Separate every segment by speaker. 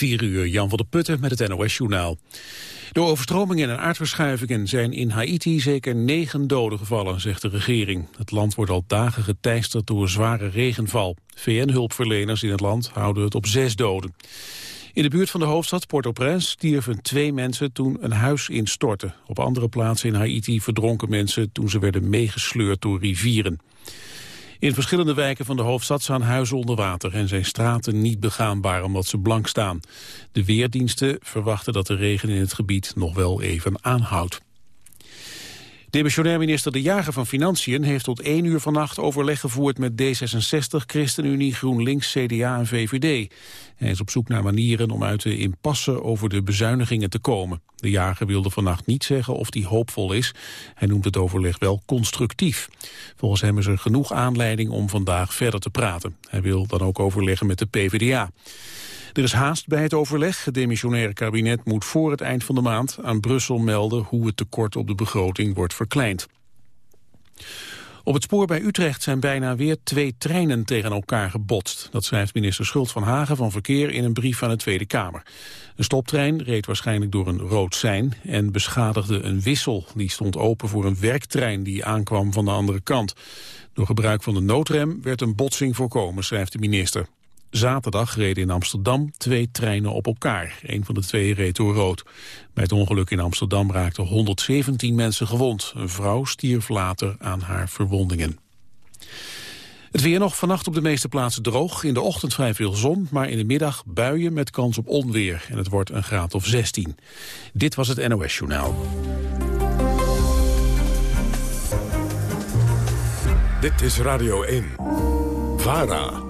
Speaker 1: 4 uur, Jan van der Putten met het NOS-journaal. Door overstromingen en aardverschuivingen zijn in Haiti zeker negen doden gevallen, zegt de regering. Het land wordt al dagen geteisterd door zware regenval. VN-hulpverleners in het land houden het op zes doden. In de buurt van de hoofdstad Port-au-Prince stierven twee mensen toen een huis instortte. Op andere plaatsen in Haiti verdronken mensen toen ze werden meegesleurd door rivieren. In verschillende wijken van de hoofdstad staan huizen onder water en zijn straten niet begaanbaar omdat ze blank staan. De weerdiensten verwachten dat de regen in het gebied nog wel even aanhoudt. Demissionair minister De Jager van Financiën heeft tot één uur vannacht overleg gevoerd met D66, ChristenUnie, GroenLinks, CDA en VVD. Hij is op zoek naar manieren om uit de impasse over de bezuinigingen te komen. De Jager wilde vannacht niet zeggen of hij hoopvol is. Hij noemt het overleg wel constructief. Volgens hem is er genoeg aanleiding om vandaag verder te praten. Hij wil dan ook overleggen met de PvdA. Er is haast bij het overleg. Het demissionaire kabinet moet voor het eind van de maand aan Brussel melden hoe het tekort op de begroting wordt verkleind. Op het spoor bij Utrecht zijn bijna weer twee treinen tegen elkaar gebotst. Dat schrijft minister Schult van Hagen van Verkeer in een brief aan de Tweede Kamer. Een stoptrein reed waarschijnlijk door een rood sein en beschadigde een wissel. Die stond open voor een werktrein die aankwam van de andere kant. Door gebruik van de noodrem werd een botsing voorkomen, schrijft de minister. Zaterdag reden in Amsterdam twee treinen op elkaar. Een van de twee reed door rood. Bij het ongeluk in Amsterdam raakten 117 mensen gewond. Een vrouw stierf later aan haar verwondingen. Het weer nog vannacht op de meeste plaatsen droog. In de ochtend vrij veel zon, maar in de middag buien met kans op onweer. En het wordt een graad of 16. Dit was het NOS Journaal.
Speaker 2: Dit is Radio 1. VARA.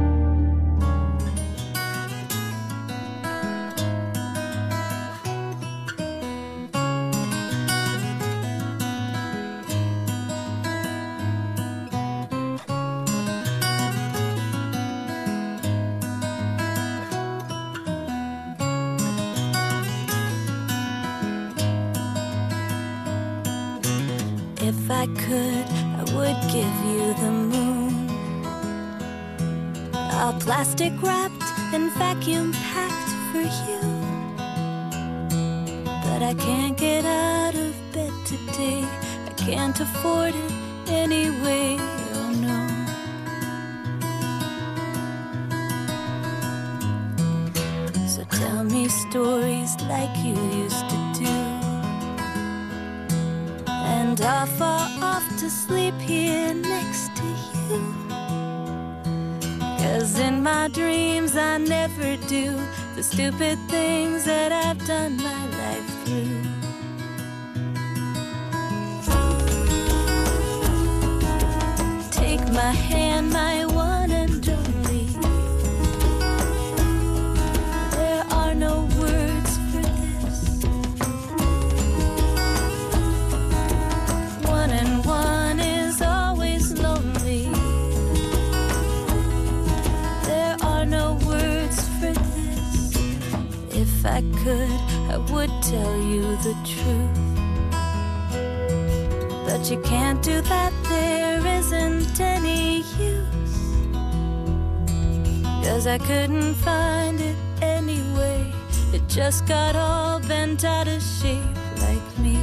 Speaker 3: Cause I couldn't find it anyway. It just got all bent out of shape like me.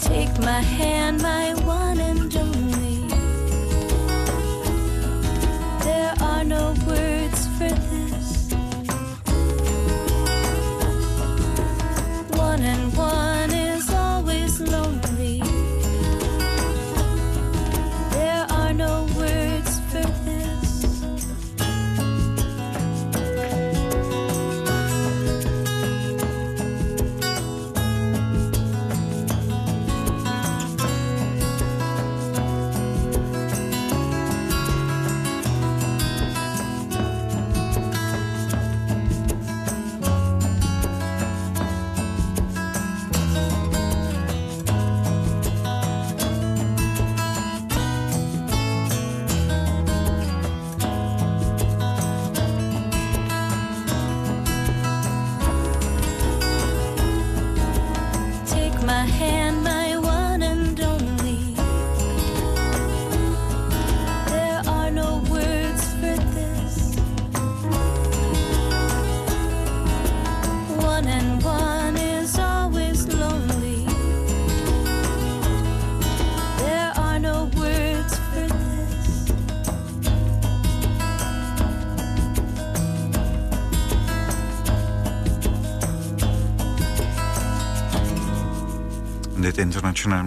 Speaker 3: Take my hand, my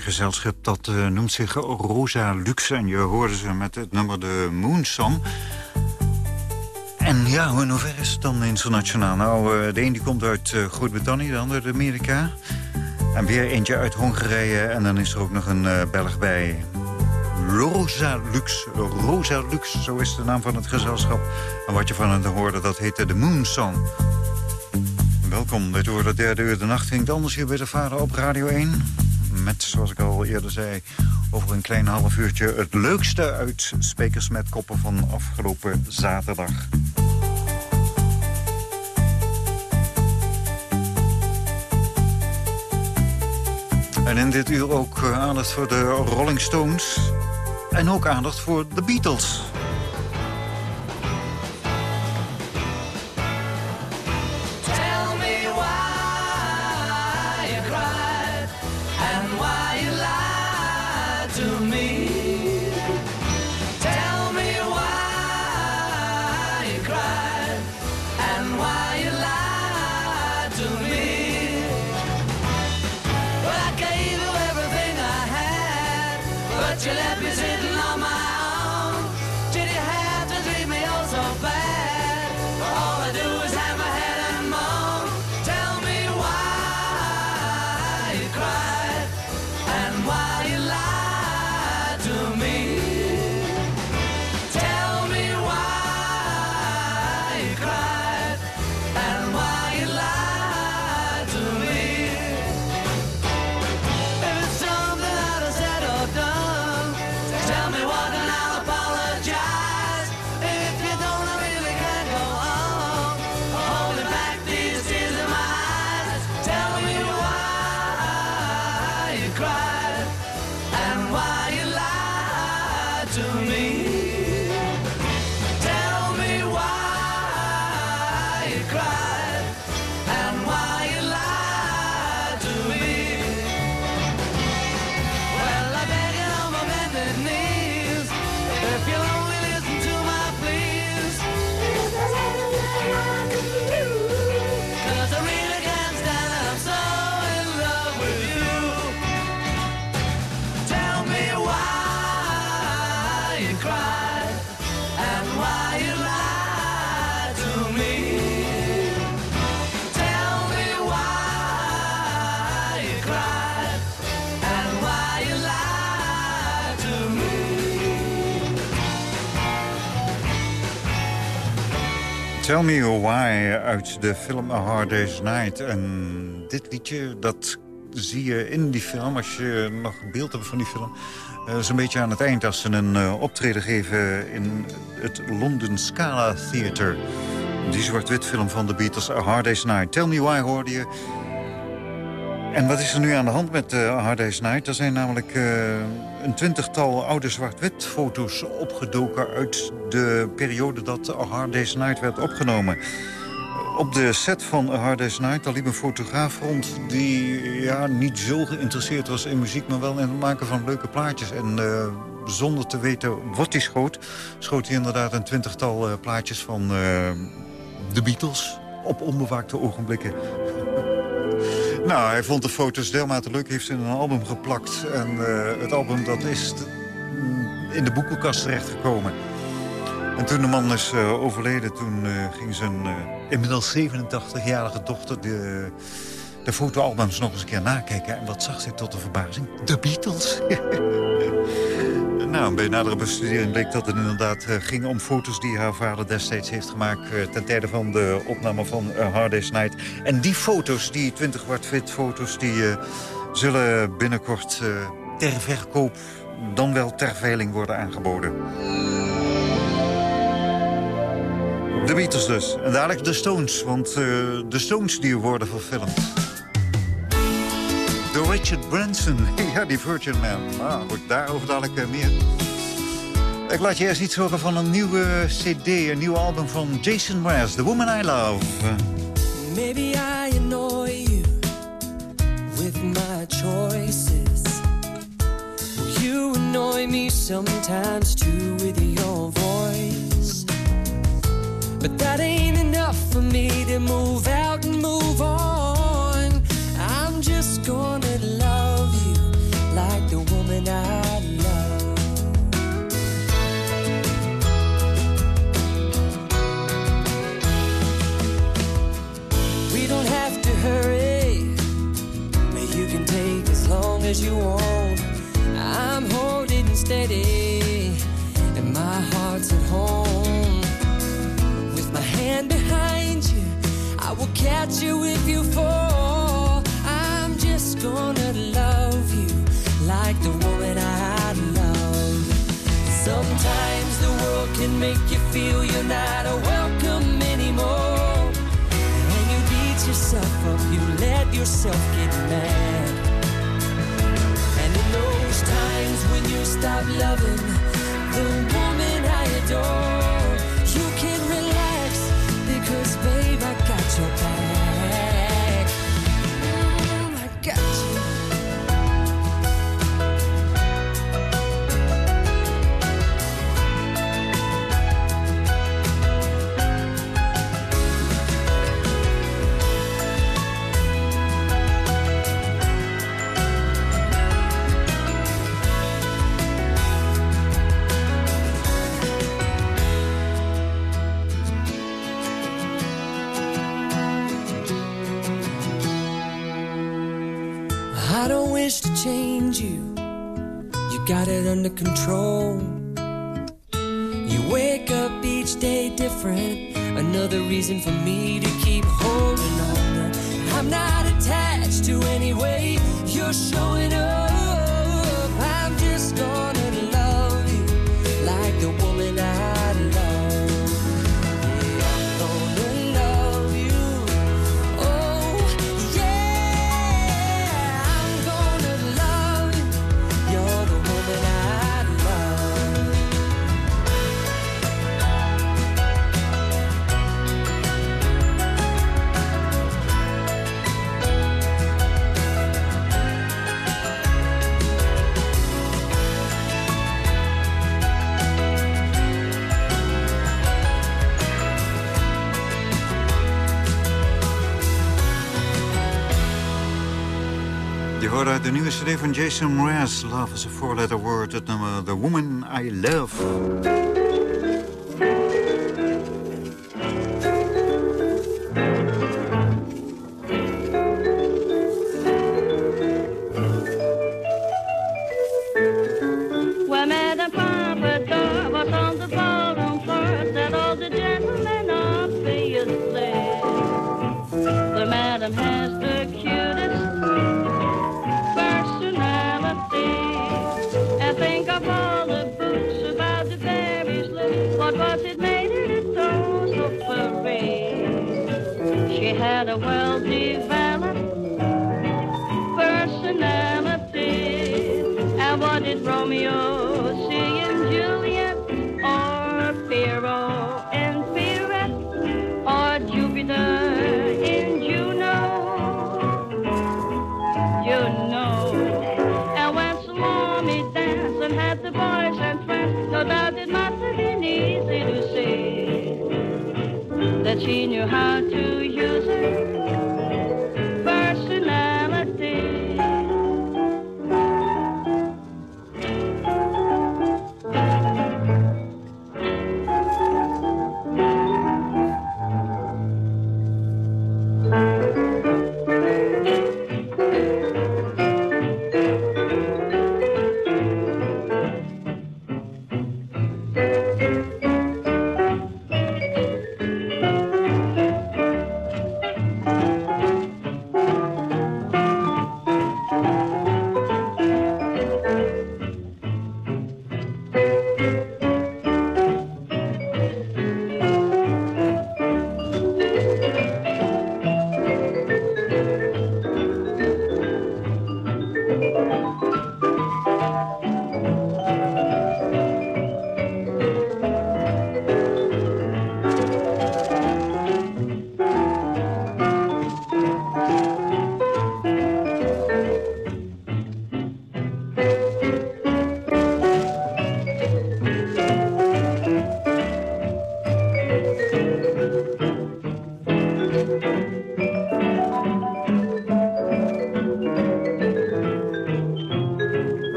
Speaker 4: gezelschap dat uh, noemt zich Rosa Lux. En je hoorde ze met het nummer de Moon Song. En ja, hoe ver is het dan internationaal? Nou, uh, de een die komt uit uh, Groot-Brittannië, de ander uit Amerika. En weer eentje uit Hongarije. En dan is er ook nog een Belg bij. Rosa Lux. Rosa Lux, zo is de naam van het gezelschap. En wat je van hen hoorde, dat heette de Moon Song. Welkom, dit wordt de derde uur de nacht. Ging anders hier bij de Vader op Radio 1. Met, zoals ik al eerder zei, over een klein half uurtje... het leukste uit Spekers met Koppen van afgelopen zaterdag. En in dit uur ook eh, aandacht voor de Rolling Stones. En ook aandacht voor de Beatles. cried and why you lied to me. Tell Me Why uit de film A Hard Day's Night. En dit liedje, dat zie je in die film, als je nog beeld hebt van die film... Is een beetje aan het eind als ze een uh, optreden geven in het London Scala Theatre. Die zwart-wit film van de Beatles, A Hard Day's Night. Tell Me Why hoorde je en wat is er nu aan de hand met uh, Hard Day's Night? Er zijn namelijk een twintigtal oude zwart-wit foto's opgedoken... uit de periode dat A Hard Day's Night werd opgenomen. Op de set van A Hard Day's Night liep een fotograaf rond... die ja, niet zo geïnteresseerd was in muziek... maar wel in het maken van leuke plaatjes. En uh, zonder te weten wat hij schoot... schoot hij inderdaad een twintigtal plaatjes van de Beatles... op onbewaakte ogenblikken. Nou, hij vond de foto's dermate leuk, heeft ze in een album geplakt. En uh, het album dat is in de boekenkast terechtgekomen. En toen de man is uh, overleden, toen uh, ging zijn inmiddels 87-jarige dochter... de, de fotoalbums nog eens een keer nakijken. En wat zag ze tot de verbazing? De Beatles. Nou, bij nadere bestudering bleek dat het inderdaad uh, ging om foto's die haar vader destijds heeft gemaakt... Uh, ten tijde van de opname van Hard Day's Night. En die foto's, die 20 watt fit foto's, die zullen binnenkort ter verkoop... dan wel ter veiling worden aangeboden. De Beatles dus. En dadelijk de Stones, want de Stones die worden verfilmd. De Richard Branson. Ja, die Virgin Man. Nou goed, daarover dadelijk uh, meer. Ik laat je eerst iets horen van een nieuwe cd, een nieuw album van Jason Mraz, The Woman I Love. Maybe I annoy you with my choices. You annoy me sometimes too with your voice. But that ain't enough for me to move out and move on. just gonna love
Speaker 5: you like the woman I love. We don't have to hurry, but you can take as long as you want. I'm holding steady, and my heart's at home. With my hand behind you, I will catch you if you fall gonna love you like the woman I love. Sometimes the world can make you feel you're not welcome anymore. And you beat yourself up, you let yourself get mad. And in those times when you stop loving the woman I adore.
Speaker 6: Yesterday van Jason Mraz. Love is a four-letter word. Het nummer The Woman I Love.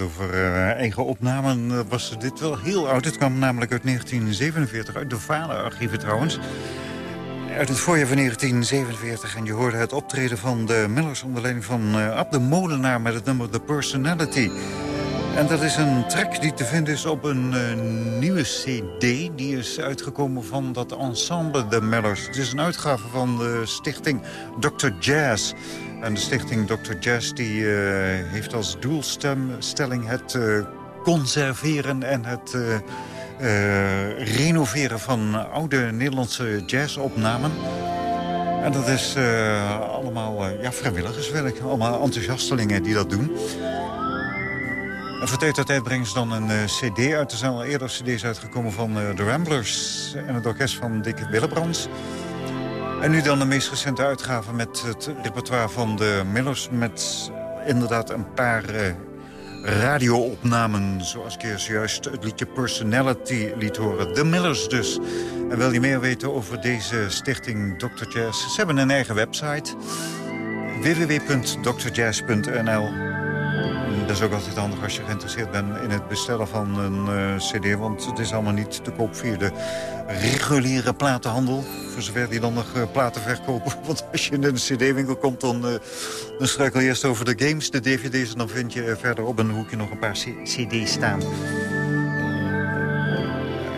Speaker 4: Over uh, eigen opnamen, uh, was dit wel heel oud. Het kwam namelijk uit 1947, uit de Valenarchieven trouwens. Uit het voorjaar van 1947. En je hoorde het optreden van de Millers onder leiding van uh, Ab de Molenaar... met het nummer The Personality. En dat is een track die te vinden is op een nieuwe cd. Die is uitgekomen van dat ensemble The Millers. Het is een uitgave van de stichting Dr. Jazz... En de stichting Dr. Jazz die, uh, heeft als doelstelling het uh, conserveren en het uh, renoveren van oude Nederlandse jazzopnamen. En dat is allemaal ja, vrijwilligerswerk, allemaal enthousiastelingen die dat doen. En voor tijd tot tijd brengen ze dan een cd uit. Er zijn al eerder cd's uitgekomen van de Ramblers en het orkest van Dick Willebrands. En nu dan de meest recente uitgave met het repertoire van de Millers... met inderdaad een paar uh, radioopnamen... zoals ik juist het liedje Personality liet horen. De Millers dus. En wil je meer weten over deze stichting Dr. Jazz? Ze hebben een eigen website. www.drjazz.nl dat is ook altijd handig als je geïnteresseerd bent in het bestellen van een uh, cd. Want het is allemaal niet te koop via de reguliere platenhandel. Voor zover die dan nog uh, platen verkopen. Want als je in een cd-winkel komt, dan, uh, dan struikel je eerst over de games, de dvd's... en dan vind je verder op een hoekje nog een paar cd's staan.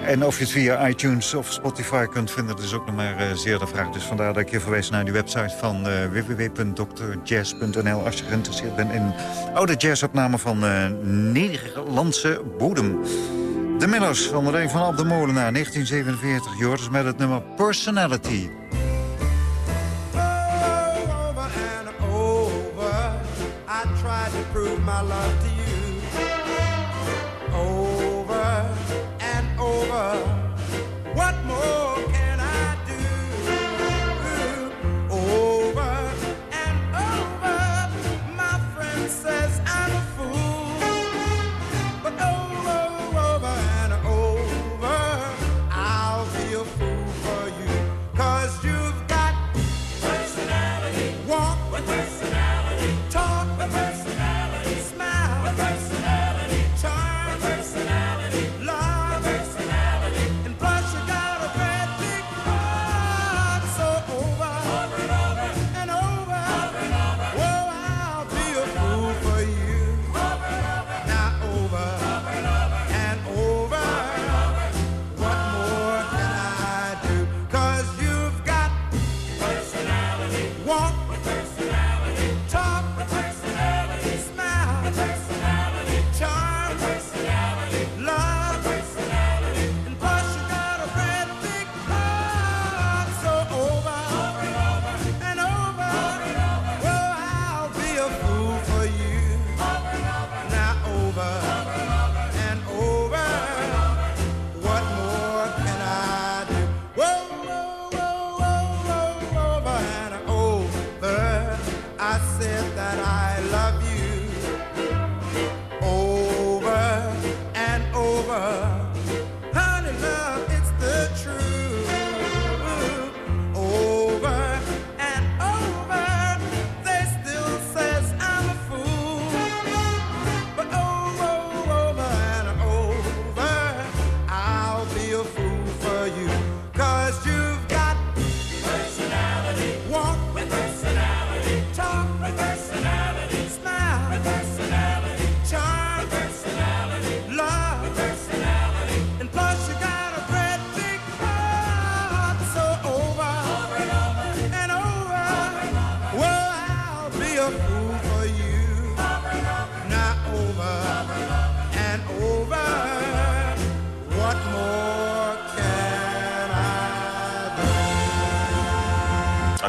Speaker 4: En of je het via iTunes of Spotify kunt vinden, dat is ook nog maar uh, zeer de vraag. Dus vandaar dat ik je verwijs naar die website van uh, www.drjazz.nl... als je geïnteresseerd bent in oude jazzopnamen van uh, Nederlandse bodem. De Millers van de van Ab de Molenaar, 1947. Joris met het nummer Personality.
Speaker 7: over over, I tried to prove my love to you.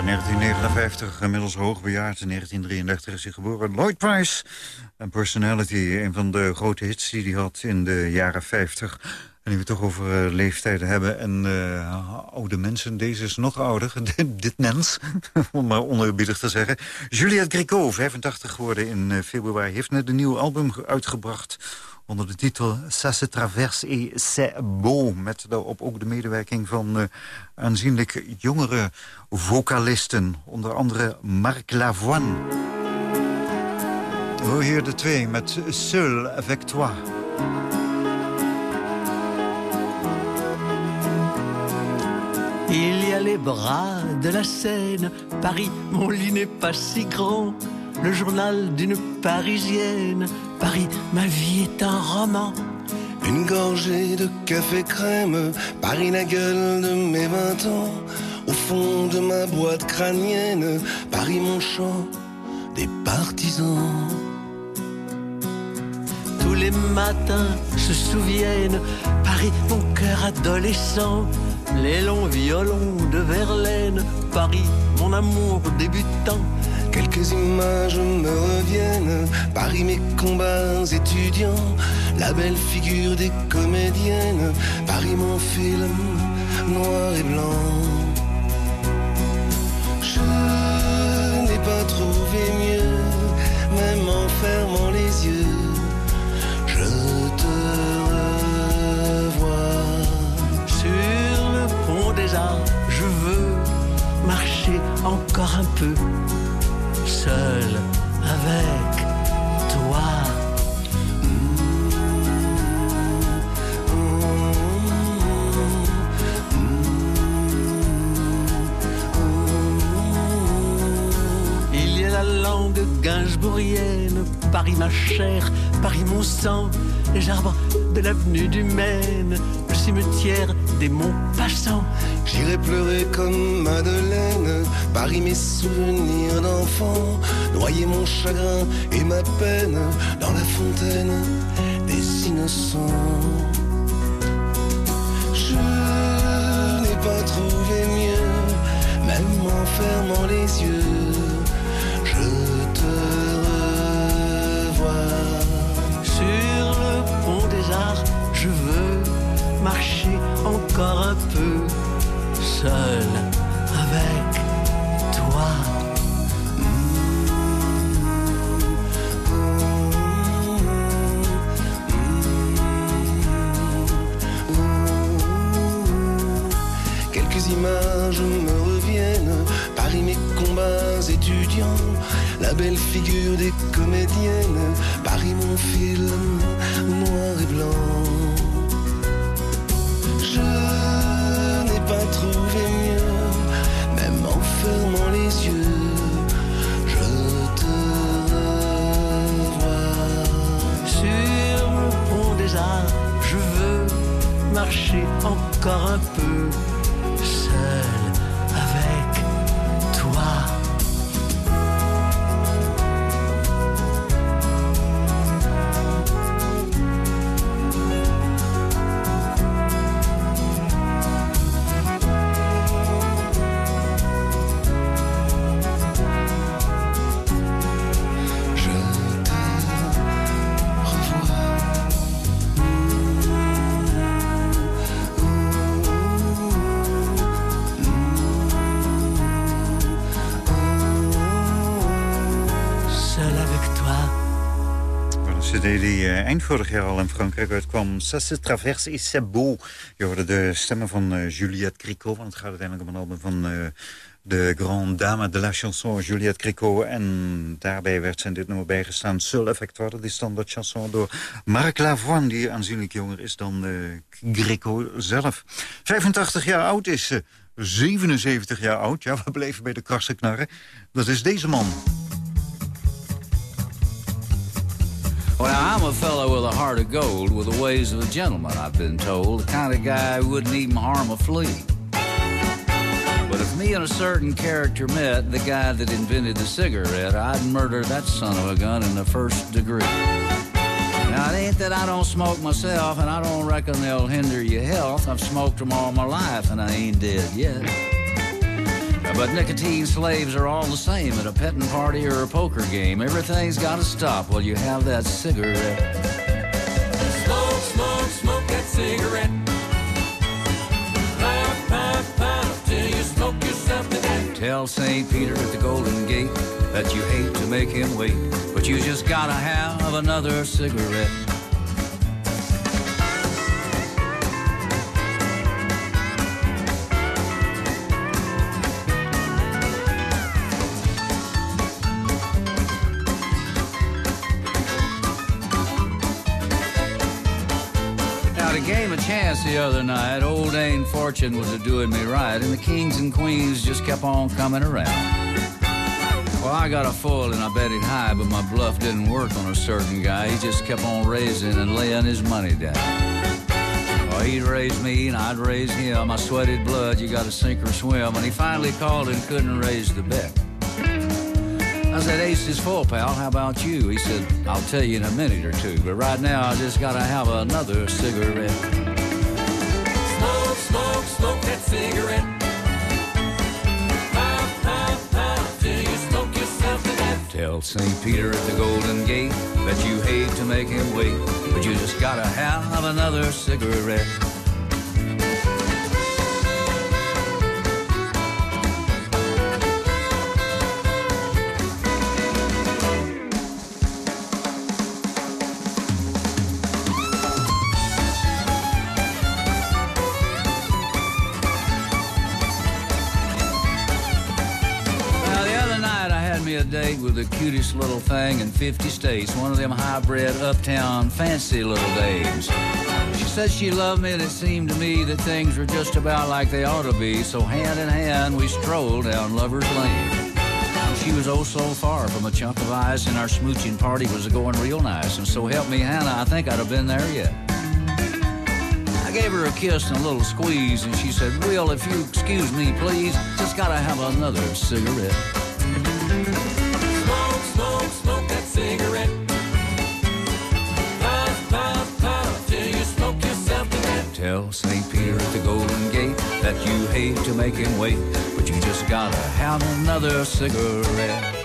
Speaker 4: 1959, inmiddels hoogbejaard. In 1933 is hij geboren. Lloyd Price. En Personality, een van de grote hits die hij had in de jaren 50. En die we toch over eh, leeftijden hebben. En eh, oude mensen, deze is nog ouder. Dit mens, om maar oneerbiedig te zeggen. Juliette Gréco, 85 geworden in eh, februari. Heeft net een nieuw album ge- uitgebracht onder de titel Ça se traverse et c'est beau. Met daarop ook de medewerking van eh, aanzienlijk jongere vocalisten. Onder andere Marc Lavoine. Hoor hier de twee met Seul avec toi.
Speaker 8: Il y a les bras de la Seine, Paris, mon lit n'est pas si grand. Le journal d'une Parisienne, Paris, ma vie est un roman.
Speaker 9: Une gorgée de café crème, Paris la gueule de mes vingt ans. Au fond de ma boîte crânienne, Paris mon chant des partisans.
Speaker 8: Tous les matins se souviennent, Paris, mon cœur adolescent. Les longs violons de Verlaine, Paris, mon amour débutant.
Speaker 9: Quelques images me reviennent, Paris mes combats étudiants, la belle figure des comédiennes, Paris mon film noir et blanc. Je n'ai pas trouvé Les
Speaker 8: arbres de l'avenue du Maine, le cimetière des monts passants.
Speaker 9: J'irai pleurer comme Madeleine, Paris mes souvenirs d'enfant, noyer mon chagrin et ma peine dans la fontaine des innocents. Je n'ai pas trouvé mieux, même en fermant les yeux,
Speaker 8: seul marcher encore un peu, seul avec toi.
Speaker 4: Vorig jaar al in Frankrijk uitkwam. Ça se traverse et c'est beau. Je hoorde de stemmen van eh, Juliette Cricot. Want het gaat uiteindelijk om een album van eh, de grande dame de la chanson Juliette Cricot. En daarbij werd zijn dit nummer bijgestaan. Seul avec toi, dat is dan dat chanson door Marc Lavoine. Die aanzienlijk jonger is dan Cricot zelf. 85 jaar oud is ze. 77 jaar oud. Ja, we bleven bij de krassen knarren. Dat is deze man.
Speaker 10: Well, I'm a fellow with a heart of gold, with the ways of a gentleman, I've been told. The kind of guy who wouldn't even harm a flea. But if me and a certain character met, the guy that invented the cigarette, I'd murder that son of a gun in the first degree. Now, it ain't that I don't smoke myself, and I don't reckon they'll hinder your health. I've smoked them all my life, and I ain't dead yet. But nicotine slaves are all the same at a petting party or a poker game. Everything's got to stop while you have that cigarette.
Speaker 11: Smoke, smoke, smoke that cigarette. Puff, puff, puff till you smoke yourself to death.
Speaker 10: Tell St. Peter at the Golden Gate that you hate to make him wait, but you just gotta have another cigarette. Chance the other night. Old Dame Fortune was a doing me right, and the kings and queens just kept on coming around. Well, I got a foil and I bet it high, but my bluff didn't work on a certain guy. He just kept on raising and laying his money down. Well, he'd raise me and I'd raise him. I sweated blood, you gotta sink or swim. And he finally called and couldn't raise the bet. I said, Ace is full, pal. How about you? He said, I'll tell you in a minute or two. But right now, I just gotta have another cigarette. Tell St. Peter at the Golden Gate that you hate to make him wait, but you just gotta have another cigarette. Cutest little thing in 50 states, one of them hybrid uptown fancy little dames. She said she loved me and it seemed to me that things were just about like they ought to be, so hand in hand we strolled down Lover's Lane. She was oh so far from a chunk of ice, and our smooching party was going real nice. And so help me, Hannah, I think I'd have been there yet. I gave her a kiss and a little squeeze, and she said, Will, if you excuse me, please, just gotta have another cigarette. St. Peter at the Golden Gate that you hate to make him wait, but you just gotta have another cigarette.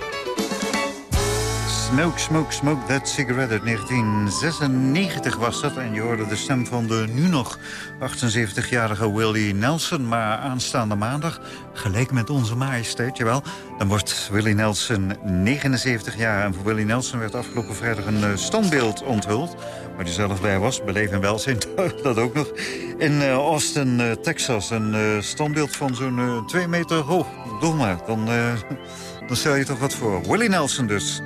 Speaker 4: Smoke, Smoke, Smoke That Cigarette uit 1996 was dat. En je hoorde de stem van de nu nog 78-jarige Willie Nelson. Maar aanstaande maandag, gelijk met onze majesteit, jawel... dan wordt Willie Nelson 79 jaar. En voor Willie Nelson werd afgelopen vrijdag een eh, standbeeld onthuld... waar hij zelf bij was, beleef en welzijn, dat ook nog... in eh, Austin, eh, Texas. Een standbeeld van zo'n 2 meter hoog. Doe maar, dan, dan stel je toch wat voor. Willie Nelson dus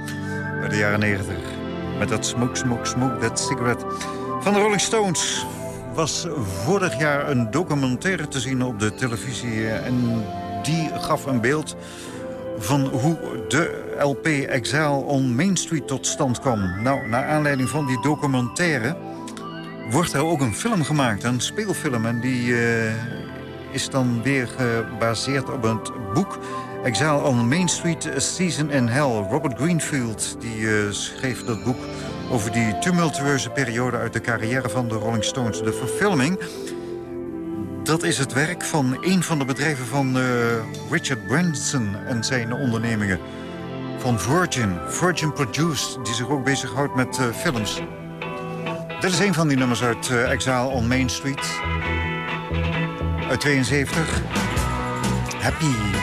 Speaker 4: de jaren 90. Met dat Smoke, Smoke, Smoke, dat cigarette. Van de Rolling Stones was vorig jaar een documentaire te zien op de televisie. En die gaf een beeld van hoe de LP Exile on Main Street tot stand kwam. Nou, naar aanleiding van die documentaire wordt er ook een film gemaakt, een speelfilm. En die eh, is dan weer gebaseerd op het boek Exile on Main Street, A Season in Hell. Robert Greenfield die, eh, schreef dat boek over die tumultueuze periode uit de carrière van de Rolling Stones. De verfilming, dat is het werk van een van de bedrijven van eh, Richard Branson en zijn ondernemingen. Van Virgin, Virgin Produced, die zich ook bezighoudt met eh, films. Dit is een van die nummers uit Exile on Main Street. Uit 72. Happy.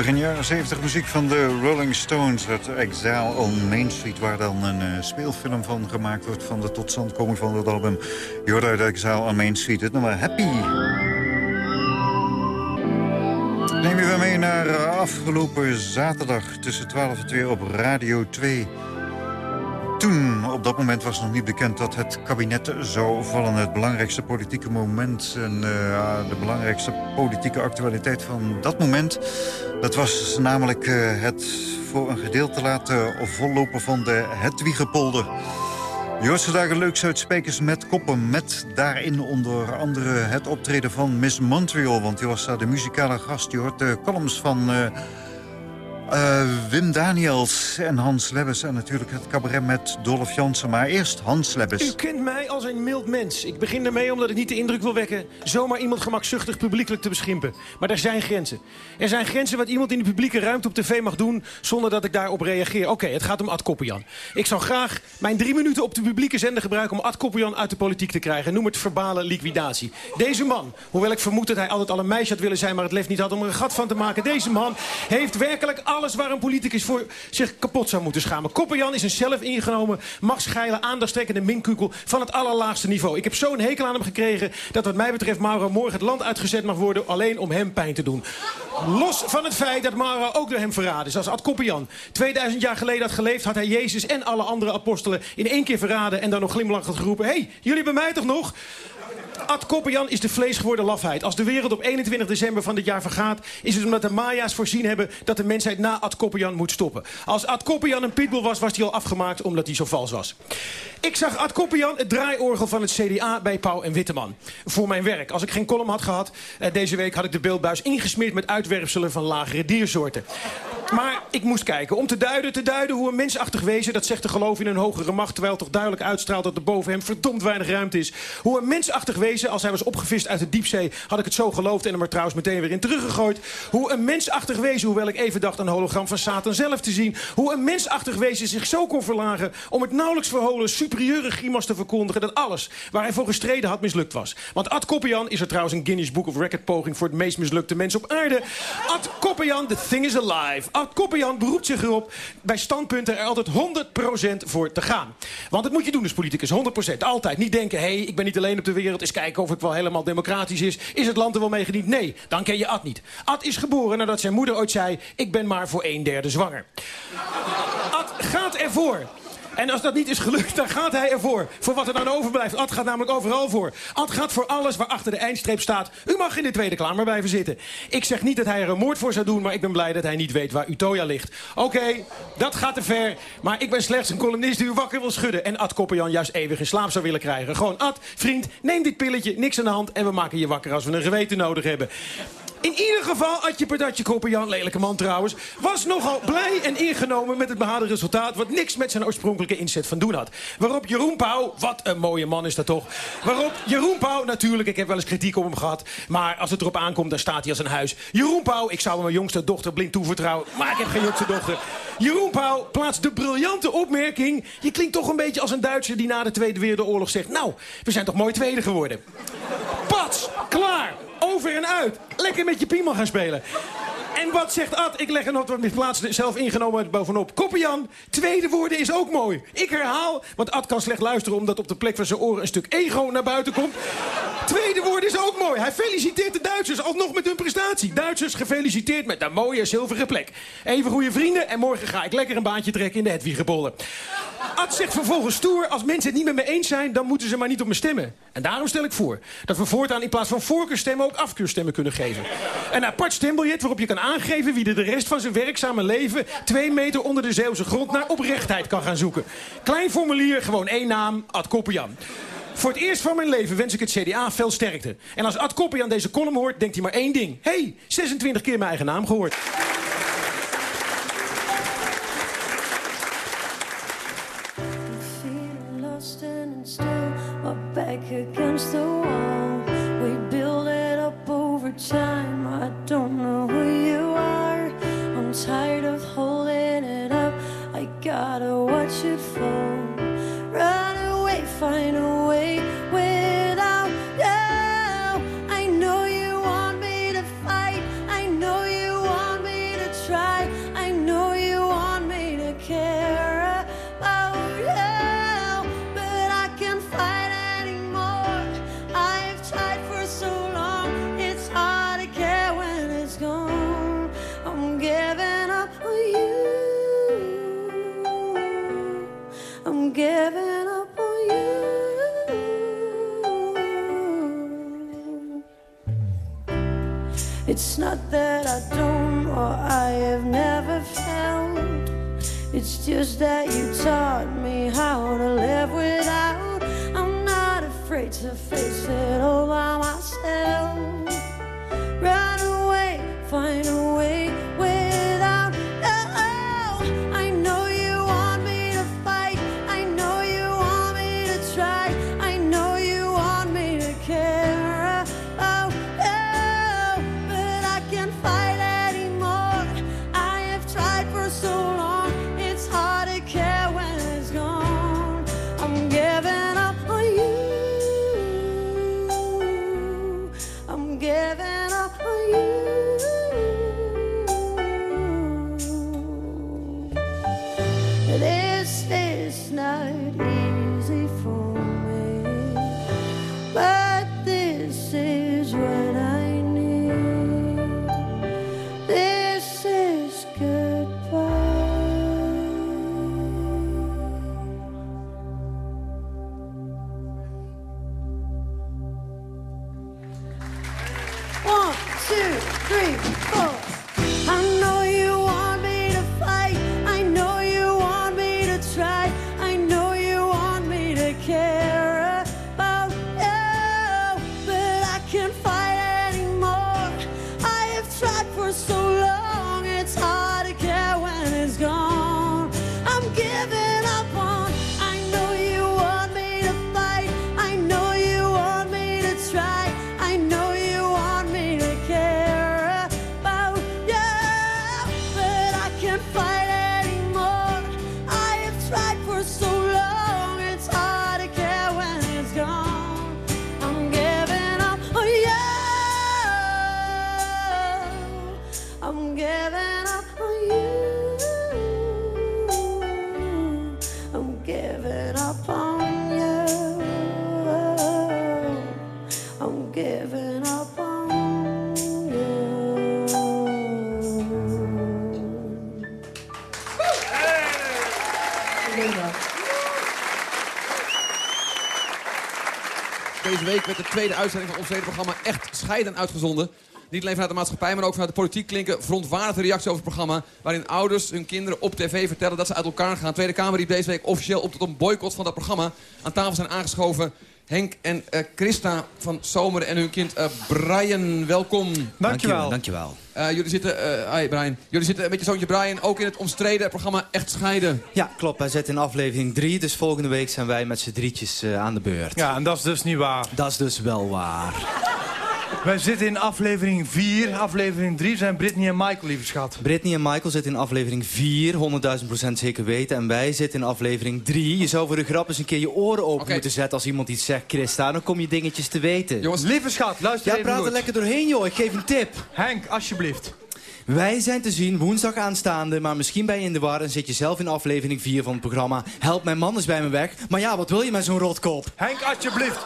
Speaker 4: Begin jaren 70 muziek van de Rolling Stones uit Exile on Main Street... waar dan een uh, speelfilm van gemaakt wordt van de totstandkoming van het album. Je Exile on Main Street het nummer Happy. Neem je weer mee naar afgelopen zaterdag tussen 12 en 2 op Radio 2... Toen, op dat moment was nog niet bekend dat het kabinet zou vallen. Het belangrijkste politieke moment en uh, de belangrijkste politieke actualiteit van dat moment... dat was namelijk uh, het voor een gedeelte laten vollopen van de Hedwigepolder. Joodse dagen leuks uitsprekers met koppen. Met daarin onder andere het optreden van Miss Montreal. Want die was daar de muzikale gast. Je hoort de columns van... Uh, uh, Wim Daniels en Hans Lebbes. En natuurlijk het cabaret met Dolph Jansen. Maar eerst Hans Lebbes.
Speaker 12: U kent mij als een mild mens. Ik begin ermee omdat ik niet de indruk wil wekken... zomaar iemand gemakzuchtig publiekelijk te beschimpen. Maar er zijn grenzen. Er zijn grenzen wat iemand in de publieke ruimte op tv mag doen... zonder dat ik daarop reageer. Oké, het gaat om Ad Koppenjan. Ik zou graag mijn drie minuten op de publieke zender gebruiken... om Ad Koppenjan uit de politiek te krijgen. Noem het verbale liquidatie. Deze man, hoewel ik vermoed dat hij altijd al een meisje had willen zijn... maar het lef niet had om er een gat van te maken... deze man heeft werkelijk alles waar een politicus voor zich kapot zou moeten schamen. Kopperjan is een zelf ingenomen, machtsgeile, aandachtstrekkende minkukel van het allerlaagste niveau. Ik heb zo'n hekel aan hem gekregen dat wat mij betreft Mauro morgen het land uitgezet mag worden alleen om hem pijn te doen. Los van het feit dat Mauro ook door hem verraden is als Ad Kopperjan. 2000 jaar geleden had geleefd, had hij Jezus en alle andere apostelen in één keer verraden en dan nog glimlachend geroepen. Hey, jullie bij mij toch nog? Ad Kopperjan is de vlees geworden lafheid. Als de wereld op 21 december van dit jaar vergaat... is het omdat de Maya's voorzien hebben dat de mensheid na Ad Kopperjan moet stoppen. Als Ad Kopperjan een pitbull was, was hij al afgemaakt omdat hij zo vals was. Ik zag Ad Kopperjan het draaiorgel van het CDA bij Pauw en Witteman. Voor mijn werk. Als ik geen column had gehad, eh, deze week had ik de beeldbuis ingesmeerd... met uitwerpselen van lagere diersoorten. Maar ik moest kijken om te duiden, te duiden hoe een mensachtig wezen... dat zegt te geloven in een hogere macht... terwijl toch duidelijk uitstraalt dat er boven hem verdomd weinig ruimte is. Hoe een mensachtig wezen, als hij was opgevist uit de diepzee... had ik het zo geloofd en hem er trouwens meteen weer in teruggegooid. Hoe een mensachtig wezen, hoewel ik even dacht... een hologram van Satan zelf te zien... hoe een mensachtig wezen zich zo kon verlagen... om het nauwelijks verholen superieure grimas te verkondigen... dat alles waar hij voor gestreden had mislukt was. Want Ad Koppian is er trouwens een Guinness Book of Record poging... voor het meest mislukte mens op aarde. Ad Koppian, the thing is alive. Ad Koppian beroept zich erop bij standpunten er altijd 100% voor te gaan. Want dat moet je doen als politicus, 100%. Altijd. Niet denken, hé, hey, ik ben niet alleen op de wereld... kijken of ik wel helemaal democratisch is. Is het land er wel mee gediend? Nee, dan ken je Ad niet. Ad is geboren nadat zijn moeder ooit zei... ik ben maar voor een derde zwanger. Ad gaat ervoor. En als dat niet is gelukt, dan gaat hij ervoor. Voor wat er dan overblijft. Ad gaat namelijk overal voor. Ad gaat voor alles waar achter de eindstreep staat. U mag in de Tweede Kamer blijven zitten. Ik zeg niet dat hij er een moord voor zou doen... maar ik ben blij dat hij niet weet waar Utoya ligt. Oké, dat gaat te ver. Maar ik ben slechts een columnist die u wakker wil schudden... en Ad Kopperjan juist eeuwig in slaap zou willen krijgen. Gewoon, Ad, vriend, neem dit pilletje, niks aan de hand... en we maken je wakker als we een geweten nodig hebben. In ieder geval, Adje Padatje Kopperjan, lelijke man trouwens... was nogal blij en ingenomen met het behaalde resultaat... wat niks met zijn oorspronkelijke inzet van doen had. Waarop Jeroen Pauw, wat een mooie man is dat toch... waarop Jeroen Pauw, natuurlijk, ik heb wel eens kritiek op hem gehad... maar als het erop aankomt, dan staat hij als een huis. Jeroen Pauw, ik zou mijn jongste dochter blind toevertrouwen... maar ik heb geen jongste dochter. Jeroen Pauw plaatst de briljante opmerking... je klinkt toch een beetje als een Duitser die na de Tweede Wereldoorlog zegt... nou, we zijn toch mooi tweede geworden. Pats, klaar, over en uit. Lekker met je piemel gaan spelen. En wat zegt Ad? Ik leg nog wat misplaatst zelf ingenomen bovenop. Koppenjan, tweede woorden is ook mooi. Ik herhaal, want Ad kan slecht luisteren... omdat op de plek van zijn oren een stuk ego naar buiten komt. Tweede woorden is ook mooi. Hij feliciteert de Duitsers alsnog met hun prestatie. Duitsers gefeliciteerd met een mooie zilveren plek. Even goede vrienden en morgen ga ik lekker een baantje trekken in de Hedwigepolder. Ad zegt vervolgens stoer, als mensen het niet met me eens zijn... dan moeten ze maar niet op me stemmen. En daarom stel ik voor dat we voortaan in plaats van voorkeurstemmen... ook afkeurstemmen kunnen geven. Een apart stembiljet waarop je kan aangeven... wie er de rest van zijn werkzame leven... twee meter onder de Zeeuwse grond naar oprechtheid kan gaan zoeken. Klein formulier, gewoon één naam, Ad Koppenjan. Voor het eerst van mijn leven wens ik het CDA veel sterkte. En als Ad Koppenjan deze column hoort, denkt hij maar één ding. hey, 26 keer mijn eigen naam gehoord.
Speaker 3: back against the wall. We build it up over time. I don't tired of holding it up. I gotta watch it fall.
Speaker 13: Uitzending van ons tweede programma Echt Scheiden uitgezonden. Niet alleen vanuit de maatschappij, maar ook vanuit de politiek klinken verontwaardigde reacties over het programma. Waarin ouders hun kinderen op tv vertellen dat ze uit elkaar gaan. Tweede Kamer riep deze week officieel op tot een boycott van dat programma. Aan tafel zijn aangeschoven Henk en eh, Christa van Zomer en hun kind eh, Brian. Welkom.
Speaker 14: Dankjewel. Dankjewel.
Speaker 13: Eh, jullie zitten, eh hi Brian, jullie zitten met je zoontje Brian ook in het omstreden programma Echt Scheiden.
Speaker 14: Ja, klopt. Wij zitten in aflevering 3. Dus volgende week zijn wij met z'n drietjes eh, aan de beurt.
Speaker 15: Ja, en dat is dus niet waar.
Speaker 14: Dat is dus wel waar.
Speaker 15: Wij zitten in aflevering 4. Aflevering 3 zijn Britney en Michael, lieve schat.
Speaker 14: Britney en Michael zitten in aflevering 4, 100.000 procent zeker weten. En wij zitten in aflevering 3. Je zou voor de grap eens een keer je oren open moeten zetten als iemand iets zegt, Christa. Dan kom je dingetjes te weten.
Speaker 13: Jongens,
Speaker 15: Lieve schat, luister
Speaker 14: Ja,
Speaker 15: even
Speaker 14: praat er
Speaker 15: goed.
Speaker 14: lekker doorheen, joh. Ik geef een tip.
Speaker 15: Henk, alsjeblieft.
Speaker 14: Wij zijn te zien woensdag aanstaande, maar misschien ben je in de war... en zit je zelf in aflevering 4 van het programma... Help, mijn man is bij me weg. Maar ja, wat wil je met zo'n rotkop?
Speaker 15: Henk, alsjeblieft.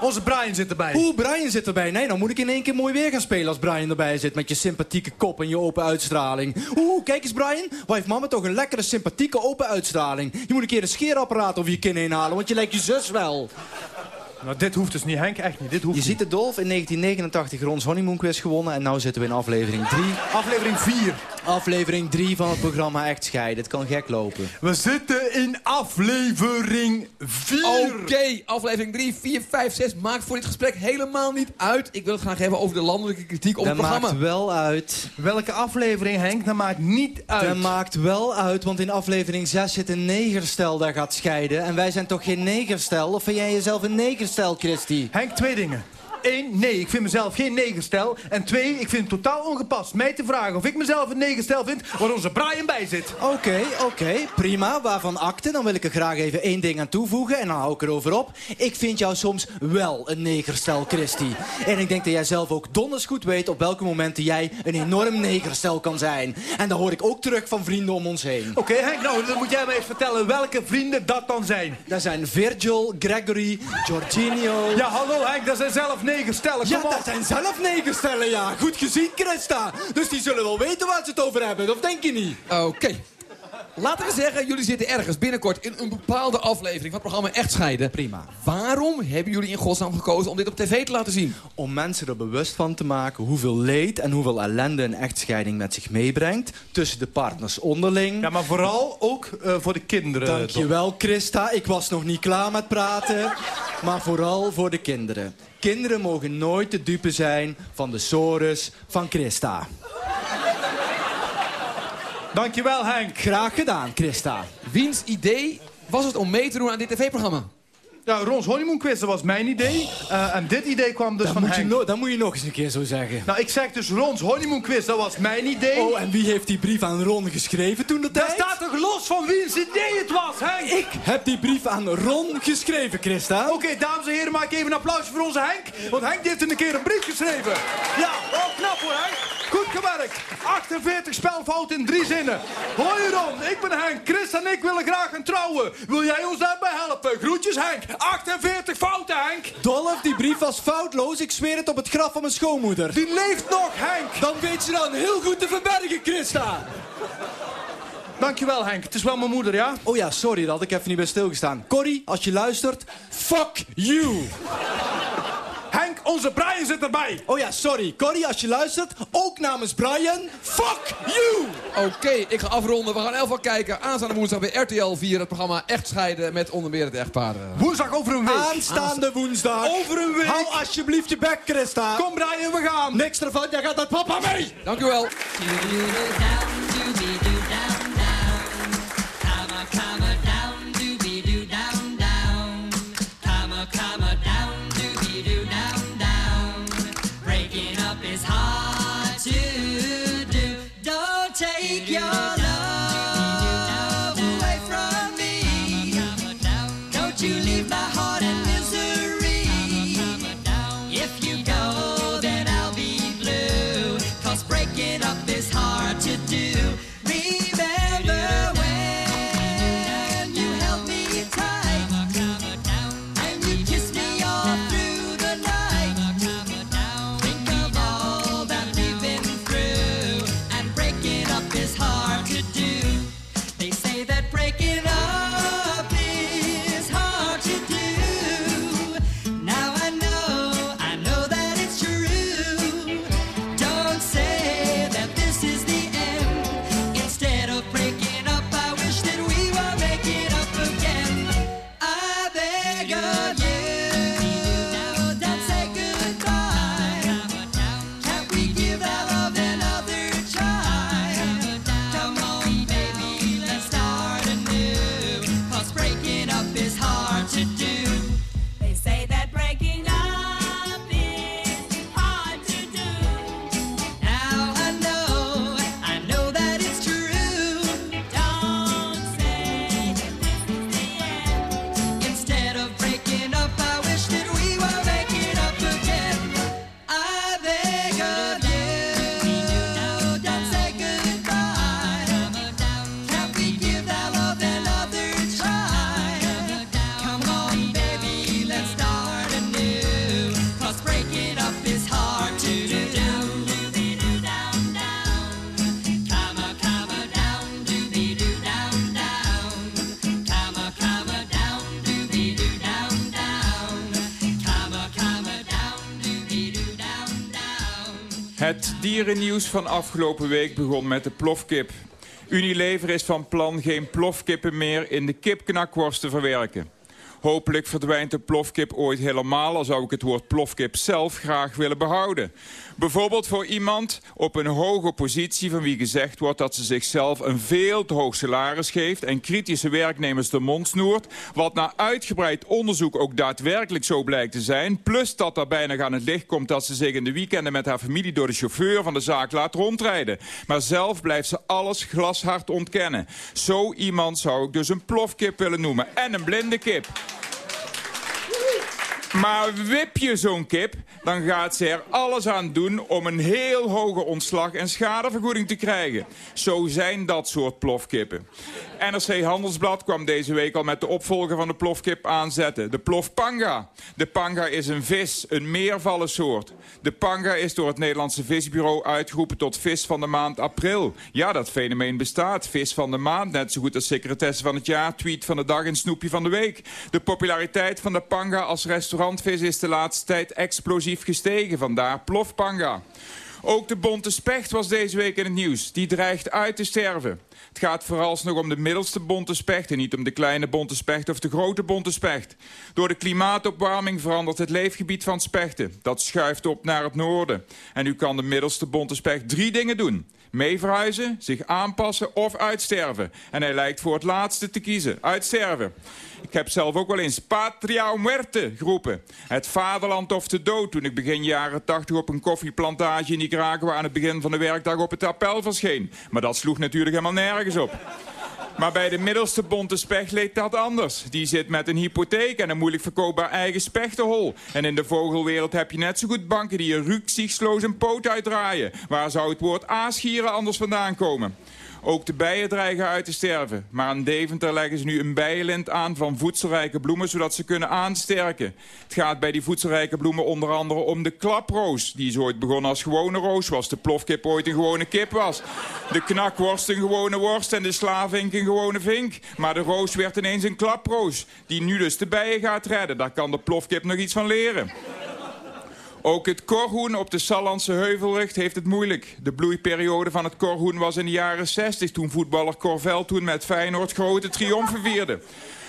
Speaker 15: Onze Brian zit erbij.
Speaker 14: Oeh, Brian zit erbij. Nee, dan moet ik in één keer mooi weer gaan spelen als Brian erbij zit. Met je sympathieke kop en je open uitstraling. Oeh, kijk eens Brian. Wat heeft mama toch een lekkere sympathieke open uitstraling. Je moet een keer een scheerapparaat over je kin heen halen, want je lijkt je zus wel.
Speaker 15: Nou, dit hoeft dus niet, Henk. Echt niet. Dit hoeft
Speaker 14: Je
Speaker 15: niet.
Speaker 14: ziet de Dolf in 1989 Rons Honeymoon Quiz gewonnen. En nu zitten we in aflevering 3.
Speaker 15: Aflevering 4.
Speaker 14: Aflevering 3 van het programma Echt Scheiden. Het kan gek lopen.
Speaker 15: We zitten in aflevering 4.
Speaker 13: Oké, aflevering 3, 4, 5, 6 maakt voor dit gesprek helemaal niet uit. Ik wil het graag hebben over de landelijke kritiek op
Speaker 14: Dat
Speaker 13: het programma.
Speaker 14: maakt wel uit.
Speaker 15: Welke aflevering, Henk? Dat maakt niet uit.
Speaker 14: Dat maakt wel uit, want in aflevering 6 zit een negerstel dat gaat scheiden. En wij zijn toch geen negerstel? Of vind jij jezelf een negerstel, Christy?
Speaker 15: Henk, twee dingen. Eén, nee, ik vind mezelf geen negerstel. En twee, ik vind het totaal ongepast mij te vragen of ik mezelf een negerstel vind waar onze Brian bij zit.
Speaker 14: Oké, oké, prima. Waarvan akte? Dan wil ik er graag even één ding aan toevoegen en dan hou ik erover op. Ik vind jou soms wel een negerstel, Christy. En ik denk dat jij zelf ook donders goed weet op welke momenten jij een enorm negerstel kan zijn. En dat hoor ik ook terug van vrienden om ons heen.
Speaker 15: Oké, Henk, nou, dan moet jij mij eens vertellen welke vrienden dat dan zijn.
Speaker 14: Dat zijn Virgil, Gregory, Jorginho...
Speaker 15: Ja, hallo Henk, dat zijn zelf negerstellen.
Speaker 14: Ja,
Speaker 15: Kom op.
Speaker 14: dat zijn zelf negerstellen, ja. Goed gezien, Christa. Dus die zullen wel weten waar ze het over hebben, of denk je niet?
Speaker 13: Oké. Laten we zeggen, jullie zitten ergens binnenkort in een bepaalde aflevering van het programma Echt Scheiden.
Speaker 14: Prima.
Speaker 13: Waarom hebben jullie in godsnaam gekozen om dit op tv te laten zien?
Speaker 14: Om mensen er bewust van te maken hoeveel leed en hoeveel ellende een echtscheiding met zich meebrengt. Tussen de partners onderling.
Speaker 15: Ja, maar vooral ook eh, voor de kinderen.
Speaker 14: Dankjewel, Christa. Ik was nog niet klaar met praten. Maar vooral voor de kinderen. Kinderen mogen nooit de dupe zijn van de sores van Christa.
Speaker 15: Dankjewel, Henk.
Speaker 14: Graag gedaan, Christa.
Speaker 13: Wiens idee was het om mee te doen aan dit tv-programma?
Speaker 15: Ja, Rons Honeymoon Quiz, dat was mijn idee. Eh, en dit idee kwam dus
Speaker 14: Dat
Speaker 15: van
Speaker 14: moet, je
Speaker 15: Henk.
Speaker 14: no- dat moet je nog eens een keer zo zeggen.
Speaker 15: Nou, ik zeg dus Rons Honeymoon Quiz, dat was mijn idee.
Speaker 14: Oh, en wie heeft die brief aan Ron geschreven toen de
Speaker 15: Daar
Speaker 14: tijd?
Speaker 15: staat toch los van wiens idee het was, Henk?
Speaker 14: Ik heb die brief aan Ron geschreven, Christa.
Speaker 15: Oké, dames en heren, maak even een applausje voor onze Henk. Want Henk heeft een keer een brief geschreven. Ja, oh, knap hoor, Henk. Goed gewerkt. 48 spelfouten in drie zinnen. Hoi Ron, ik ben Henk. Chris en ik willen graag gaan trouwen. Wil jij ons daarbij helpen? Groetjes Henk. 48 fouten, Henk.
Speaker 14: Dolf, die brief was foutloos. Ik zweer het op het graf van mijn schoonmoeder.
Speaker 15: Die leeft nog, Henk.
Speaker 14: Dan weet je dan heel goed te verbergen, Christa.
Speaker 15: Dankjewel, Henk. Het is wel mijn moeder, ja?
Speaker 14: Oh ja, sorry, dat had ik even niet bij stilgestaan. Corrie, als je luistert, fuck you.
Speaker 15: Onze Brian zit erbij.
Speaker 14: Oh ja, sorry. Corrie, als je luistert, ook namens Brian, fuck you.
Speaker 13: Oké, ik ga afronden. We gaan elf van kijken. Aanstaande woensdag bij RTL 4 het programma Echt Scheiden met onder meer het echtpaar. eh.
Speaker 15: Woensdag over een week.
Speaker 14: Aanstaande woensdag.
Speaker 15: Over een week.
Speaker 14: Hou alsjeblieft je bek, Christa.
Speaker 15: Kom Brian, we gaan.
Speaker 14: Niks ervan, jij gaat met papa mee.
Speaker 13: Dank u wel.
Speaker 16: Take your love
Speaker 17: Het dierennieuws van afgelopen week begon met de plofkip. Unilever is van plan geen plofkippen meer in de kipknakworst te verwerken. Hopelijk verdwijnt de plofkip ooit helemaal... al zou ik het woord plofkip zelf graag willen behouden. Bijvoorbeeld voor iemand op een hoge positie... van wie gezegd wordt dat ze zichzelf een veel te hoog salaris geeft... en kritische werknemers de mond snoert... wat na uitgebreid onderzoek ook daadwerkelijk zo blijkt te zijn... plus dat er bijna aan het licht komt dat ze zich in de weekenden... met haar familie door de chauffeur van de zaak laat rondrijden. Maar zelf blijft ze alles glashard ontkennen. Zo iemand zou ik dus een plofkip willen noemen. En een blinde kip. Maar wip je zo'n kip, dan gaat ze er alles aan doen om een heel hoge ontslag en schadevergoeding te krijgen. Zo zijn dat soort plofkippen. NRC Handelsblad kwam deze week al met de opvolger van de plofkip aanzetten. De plofpanga. De panga is een vis, een meervallensoort. De panga is door het Nederlandse Visbureau uitgeroepen tot vis van de maand april. Ja, dat fenomeen bestaat. Vis van de maand, net zo goed als secretesse van het jaar, tweet van de dag en snoepje van de week. De populariteit van de panga als restaurantvis is de laatste tijd explosief gestegen. Vandaar plofpanga. Ook de bonte specht was deze week in het nieuws. Die dreigt uit te sterven. Het gaat vooralsnog om de middelste bonte specht... en niet om de kleine bonte specht of de grote bonte specht. Door de klimaatopwarming verandert het leefgebied van spechten. Dat schuift op naar het noorden. En nu kan de middelste bonte specht drie dingen doen. Mee verhuizen, zich aanpassen of uitsterven. En hij lijkt voor het laatste te kiezen. Uitsterven. Heb zelf ook wel eens patria muerte geroepen. Het vaderland of de dood toen ik begin jaren 80 op een koffieplantage in Nicaragua aan het begin van de werkdag op het appel verscheen. Maar dat sloeg natuurlijk helemaal nergens op. Maar bij de middelste bonte specht leek dat anders. Die zit met een hypotheek en een moeilijk verkoopbaar eigen spechtenhol. En in de vogelwereld heb je net zo goed banken die een rukzichtsloos een poot uitdraaien. Waar zou het woord aasgieren anders vandaan komen? Ook de bijen dreigen uit te sterven. Maar aan Deventer leggen ze nu een bijenlint aan van voedselrijke bloemen... zodat ze kunnen aansterken. Het gaat bij die voedselrijke bloemen onder andere om de klaproos. Die is ooit begonnen als gewone roos, zoals de plofkip ooit een gewone kip was. De knakworst een gewone worst en de slavink een gewone vink. Maar de roos werd ineens een klaproos, die nu dus de bijen gaat redden. Daar kan de plofkip nog iets van leren. Ook het korhoen op de Sallandse Heuvelrug heeft het moeilijk. De bloeiperiode van het korhoen was in de jaren 60... toen voetballer Cor toen met Feyenoord grote triomfen vierde.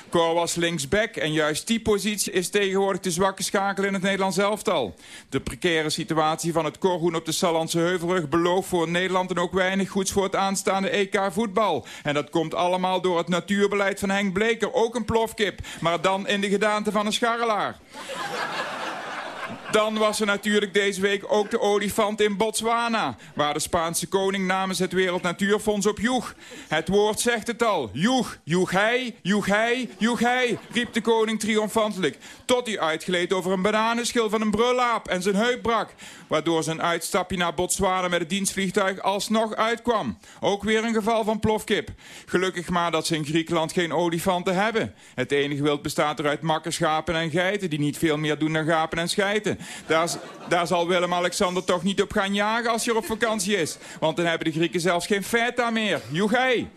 Speaker 17: Cor was linksback en juist die positie is tegenwoordig de zwakke schakel in het Nederlands elftal. De precaire situatie van het korhoen op de Sallandse Heuvelrug belooft voor Nederland en ook weinig goeds voor het aanstaande EK voetbal. En dat komt allemaal door het natuurbeleid van Henk Bleker, ook een plofkip, maar dan in de gedaante van een scharrelaar. Dan was er natuurlijk deze week ook de olifant in Botswana... waar de Spaanse koning namens het Wereld Natuurfonds op joeg. Het woord zegt het al. Joeg, joeg hij, joeg hij, joeg hij, riep de koning triomfantelijk. Tot hij uitgleed over een bananenschil van een brullaap en zijn heup brak. Waardoor zijn uitstapje naar Botswana met het dienstvliegtuig alsnog uitkwam. Ook weer een geval van plofkip. Gelukkig maar dat ze in Griekenland geen olifanten hebben. Het enige wild bestaat er uit makkerschapen en geiten... die niet veel meer doen dan gapen en schijten. Daar, zal Willem-Alexander toch niet op gaan jagen als hij op vakantie is. Want dan hebben de Grieken zelfs geen feta meer. Joegij!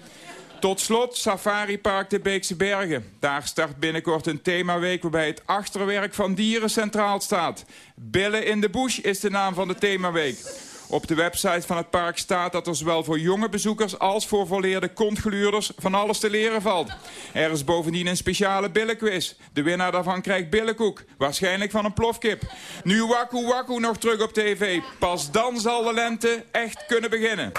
Speaker 17: Tot slot Safari Park de Beekse Bergen. Daar start binnenkort een themaweek waarbij het achterwerk van dieren centraal staat. Billen in de bush is de naam van de themaweek. Op de website van het park staat dat er zowel voor jonge bezoekers als voor volleerde kontgeluurders van alles te leren valt. Er is bovendien een speciale billenquiz. De winnaar daarvan krijgt billenkoek, waarschijnlijk van een plofkip. Nu Waku Waku nog terug op tv. Pas dan zal de lente echt kunnen beginnen.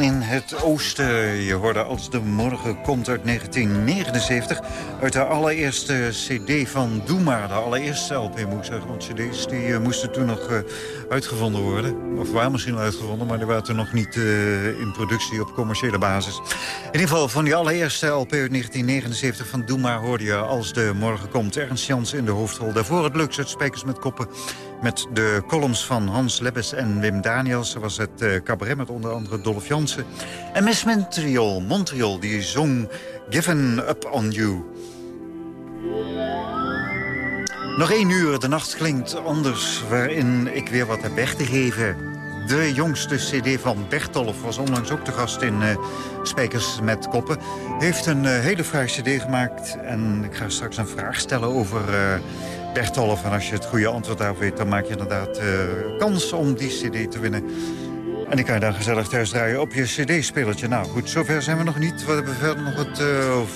Speaker 4: In het oosten. Je hoorde als de morgen komt uit 1979. Uit de allereerste cd van Doe Maar. De allereerste LP. Want cd's die, eh, moesten toen nog eh, uitgevonden worden. Of waren misschien al uitgevonden, maar die waren toen nog niet eh, in productie op commerciële basis. In ieder geval van die allereerste LP uit 1979 van Doe Maar hoorde je als de morgen komt. Ernst Jans in de hoofdrol. Daarvoor het leukste uit Spijkers met Koppen. Met de columns van Hans Lebbes en Wim Daniels. Er was het uh, cabaret met onder andere Dolph Jansen. En Miss Montreal, Montreal, die zong Given Up On You. Nog één uur, de nacht klinkt anders, waarin ik weer wat heb weg te geven. De jongste cd van Bertolf was onlangs ook te gast in uh, Spijkers met Koppen. Heeft een uh, hele fraaie cd gemaakt. En ik ga straks een vraag stellen over Bertolf. En als je het goede antwoord daarop weet, dan maak je inderdaad kans om die cd te winnen. En die kan je dan gezellig thuis draaien op je cd-spelertje. Nou goed, zover zijn we nog niet. We hebben verder nog het uh,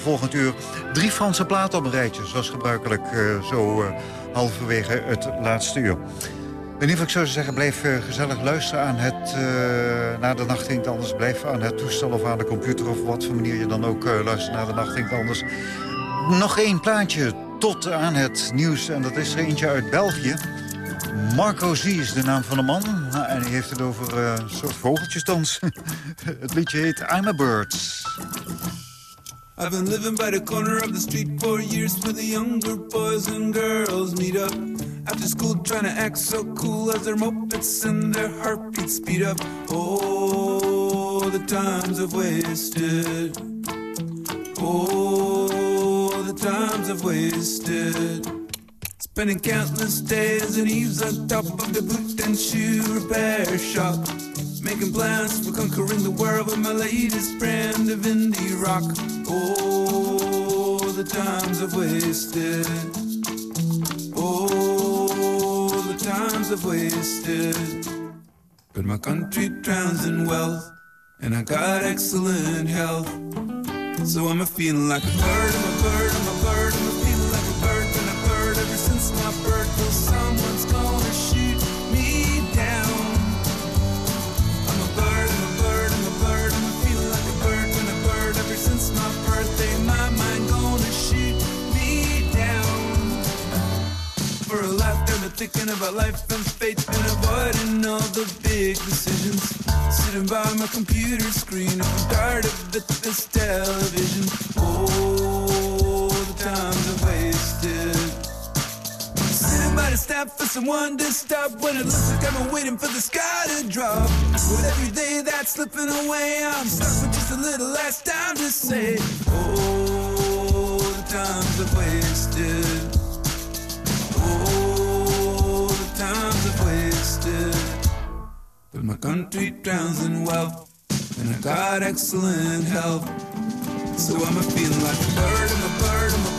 Speaker 4: volgend uur drie Franse platen op een rijtje. Zoals gebruikelijk uh, zo uh, halverwege het laatste uur. In ieder geval, ik zou zeggen, blijf gezellig luisteren aan het... naar de nacht hinkt anders. Blijf aan het toestel of aan de computer... of wat voor manier je dan ook luistert naar de nacht hinkt anders. Nog één plaatje tot aan het nieuws. En dat is er eentje uit België. Marco Z is de naam van de man. En hij heeft het over uh, een soort vogeltjesdans. het liedje heet I'm a Bird.
Speaker 18: I've been living by the corner of the street for years where the younger boys and girls meet up. After school trying to act so cool as their mopeds and their heartbeats speed up. Oh, the times I've wasted. Oh, times I've wasted. Spending countless days and eves on top of the boot and shoe repair shop. Making plans for conquering the world with my latest brand of indie rock. Oh, the times I've wasted. Oh, the times I've wasted. But my country drowns in wealth, and I got excellent health. So I'm a feeling like a bird, I'm a bird, I'm a thinking about life and fate, and avoiding all the big decisions. Sitting by my computer screen, I'm tired of this television. Oh, the times I've wasted. Sitting by the stop for someone to stop when it looks like I'm waiting for the sky to drop. With every day that's slipping away, I'm stuck with just a little less time to say. Oh, the times I've wasted. My country drowns in wealth, and I got excellent health. So I'm a feeling like a bird, I'm a bird, I'm a